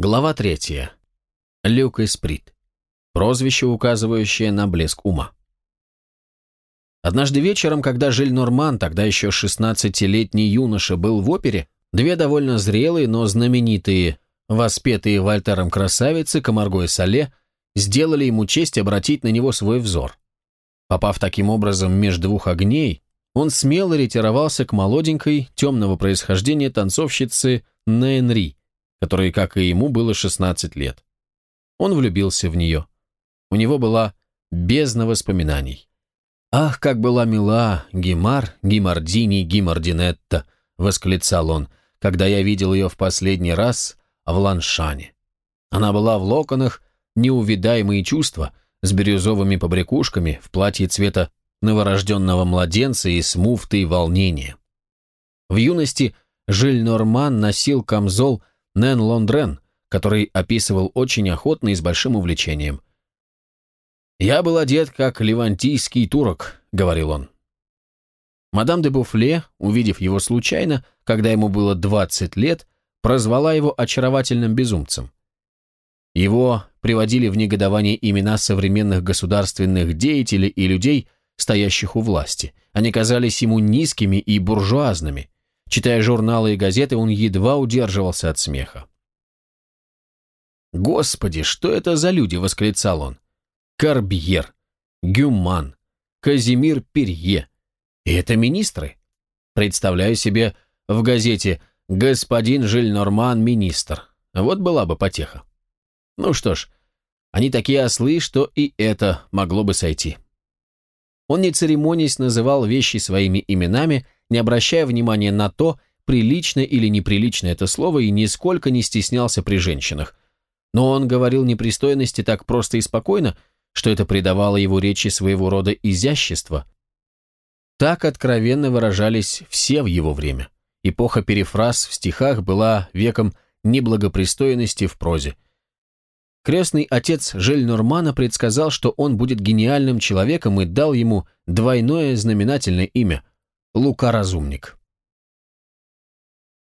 Глава третья. Люк Эсприт. Прозвище, указывающее на блеск ума. Однажды вечером, когда Жиль Норман, тогда еще 16-летний юноша, был в опере, две довольно зрелые, но знаменитые, воспетые Вальтером красавицы, Комарго и Сале, сделали ему честь обратить на него свой взор. Попав таким образом между двух огней, он смело ретировался к молоденькой, темного происхождения танцовщице Нэнри, которой, как и ему, было 16 лет. Он влюбился в нее. У него была бездна воспоминаний. «Ах, как была мила Гимар, Гимардини, Гимардинетта!» — восклицал он, когда я видел ее в последний раз в Ланшане. Она была в локонах, неувидаемые чувства, с бирюзовыми побрякушками, в платье цвета новорожденного младенца и с муфтой волнения. В юности Жиль Норман носил камзол Нэн Лондрен, который описывал очень охотно и с большим увлечением. «Я был одет как левантийский турок», — говорил он. Мадам де Буфле, увидев его случайно, когда ему было 20 лет, прозвала его очаровательным безумцем. Его приводили в негодование имена современных государственных деятелей и людей, стоящих у власти. Они казались ему низкими и буржуазными. Читая журналы и газеты, он едва удерживался от смеха. «Господи, что это за люди?» — восклицал он. «Карбьер, Гюман, Казимир Перье. И это министры. Представляю себе в газете «Господин Жильнорман, министр». Вот была бы потеха. Ну что ж, они такие ослы, что и это могло бы сойти. Он не церемонясь называл вещи своими именами, не обращая внимания на то, прилично или неприлично это слово, и нисколько не стеснялся при женщинах. Но он говорил непристойности так просто и спокойно, что это придавало его речи своего рода изящество. Так откровенно выражались все в его время. Эпоха перефраз в стихах была веком неблагопристойности в прозе. Крестный отец Жель Нормана предсказал, что он будет гениальным человеком и дал ему двойное знаменательное имя – Лука-разумник.